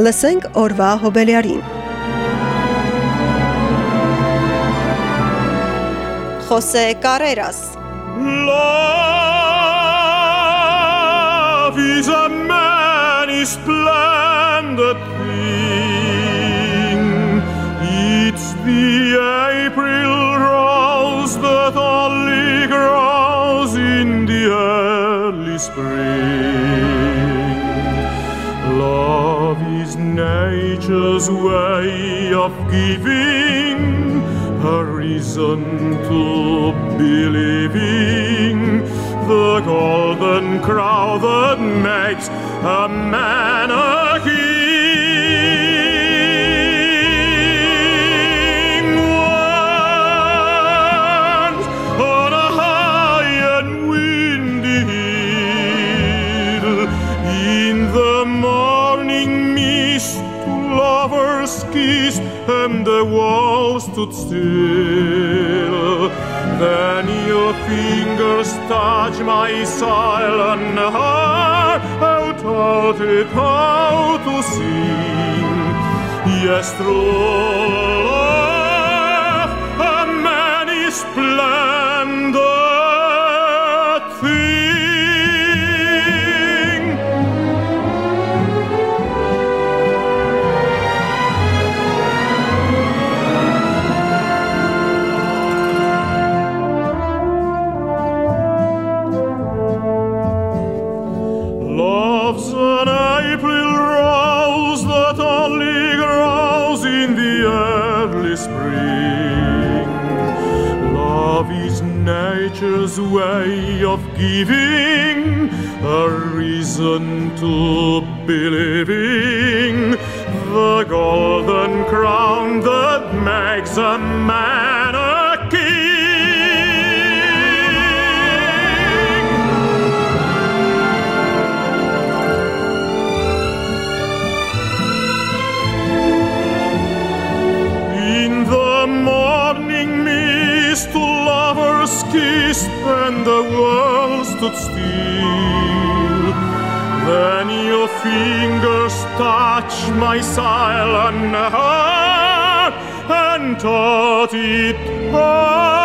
Լսենք օրվա հոբելյարին։ Խոսե Կարերաս Love is a many splendid thing. It's the April rose that only grows in the early spring. Love is nature's way of giving a reason to believing. The golden crown that makes a man a and the walls stood still. Then your fingers touch my silent heart. How taught it how to sing? Yes, true love, a many splendid nature's way of giving a reason to believing. The golden crown that makes a man and the world stood still. Then your fingers touched my silent heart and taught it how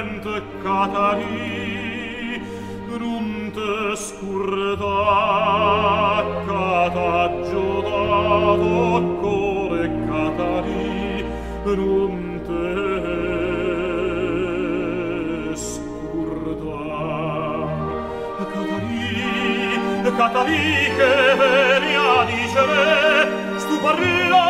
silente catari drum te scurda cata giudato core catari drum te scurda catari catari che venia dicere stu parla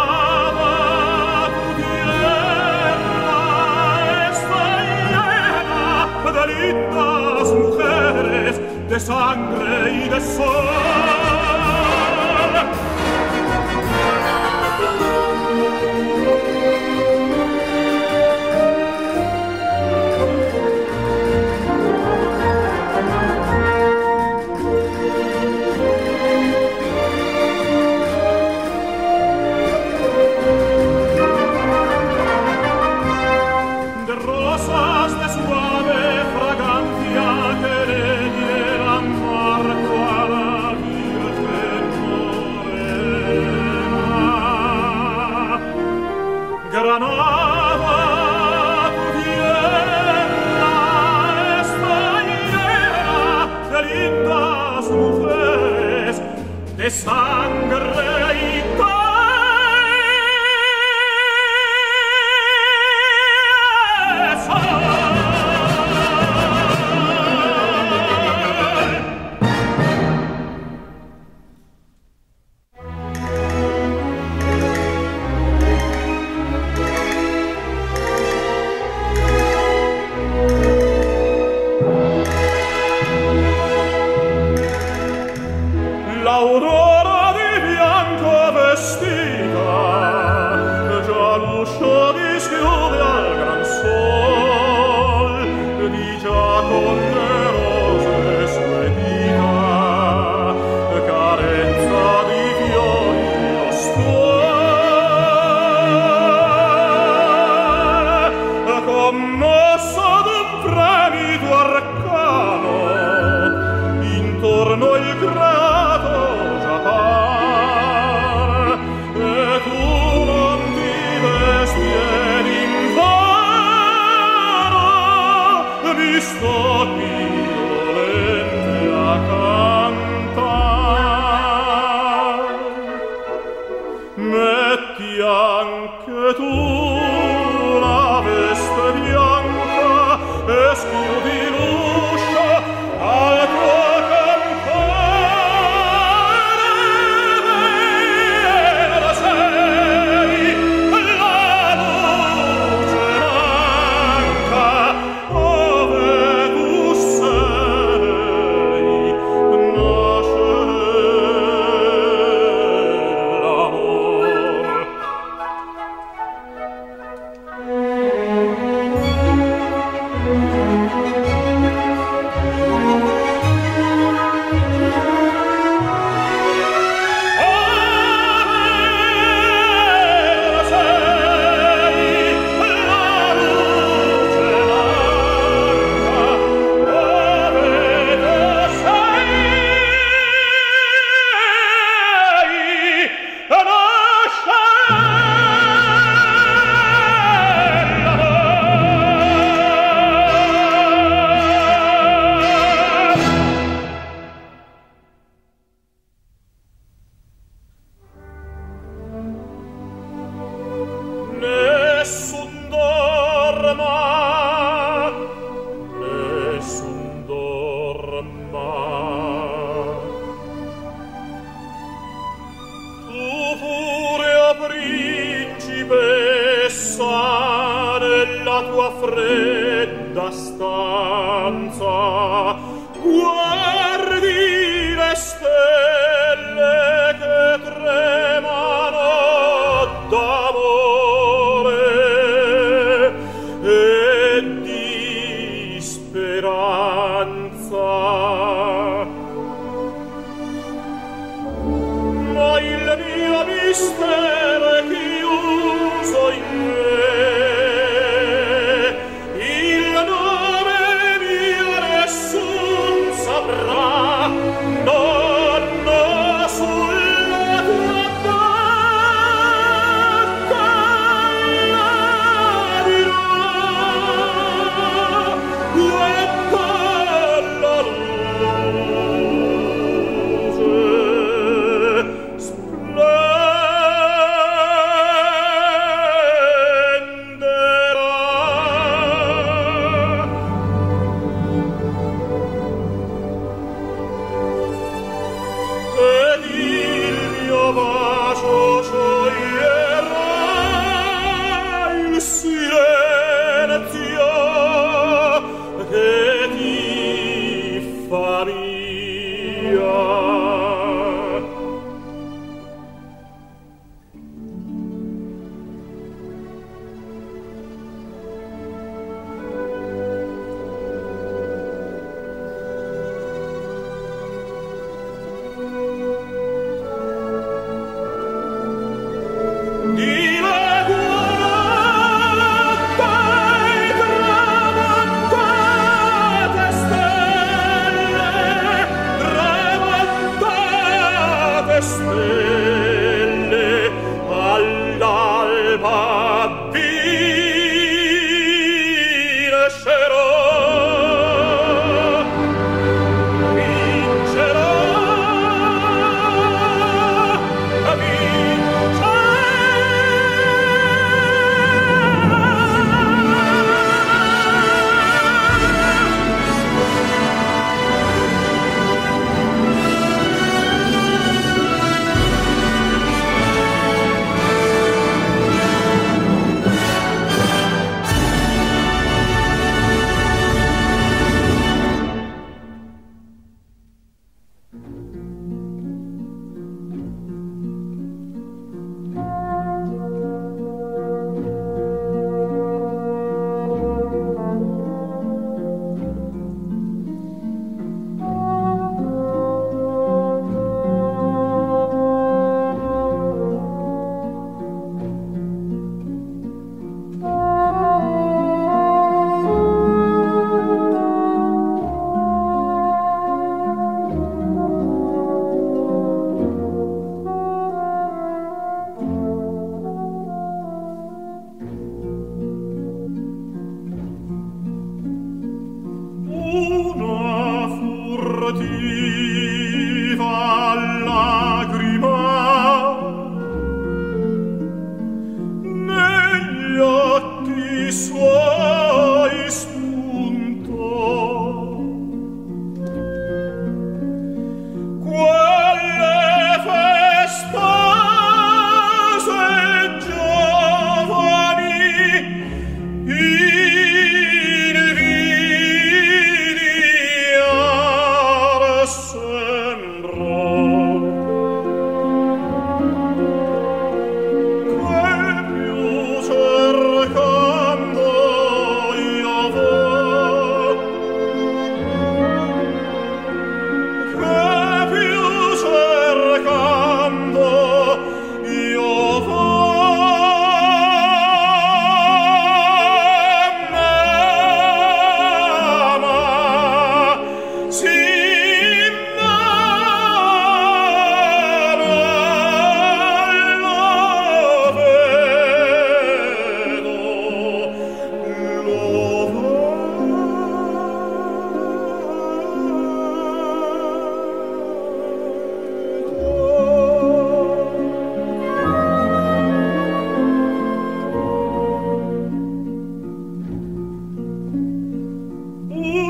de sangre y de sol.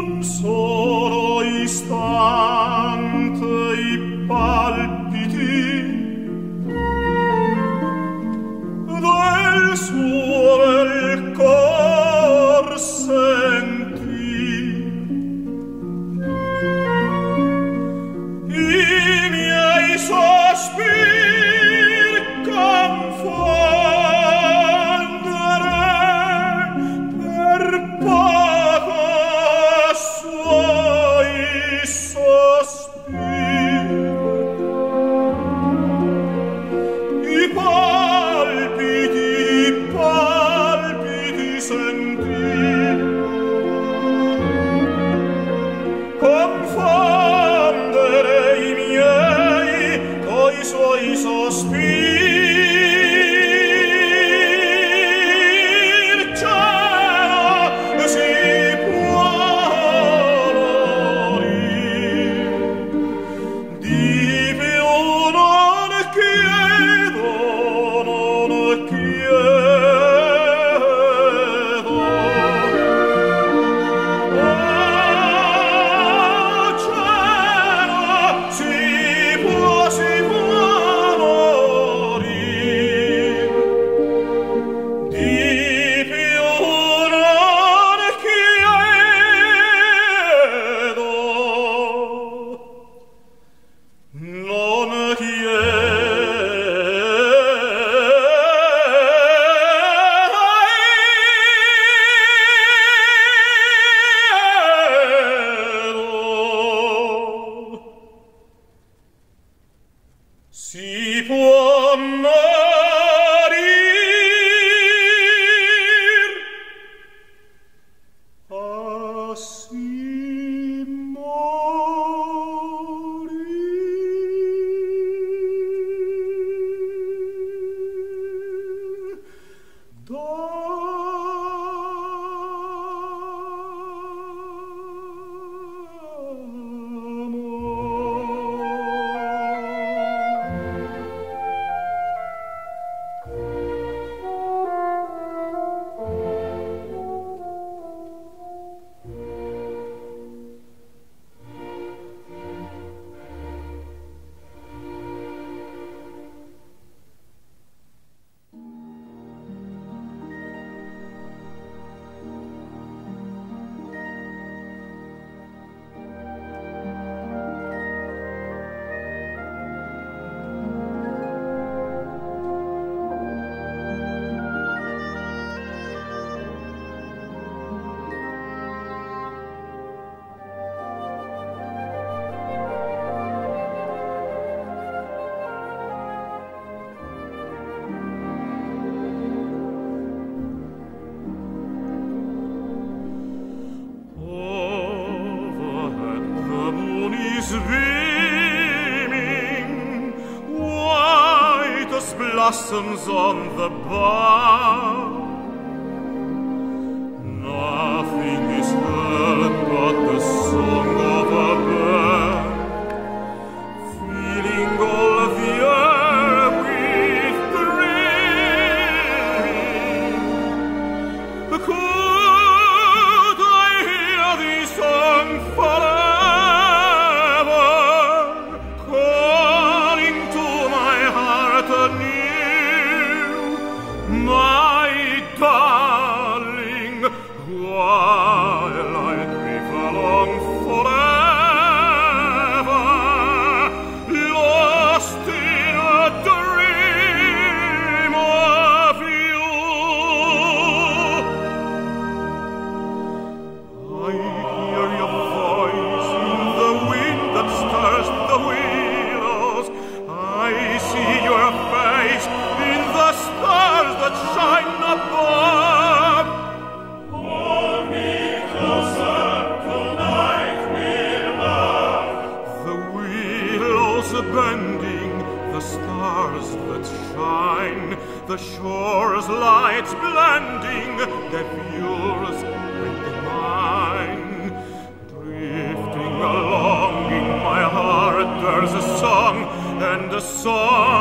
un solo istante blossoms on the bough. Nothing is heard but the song. the shore's lights blending their views with the mine. Drifting along in my heart, there's a song, and a song.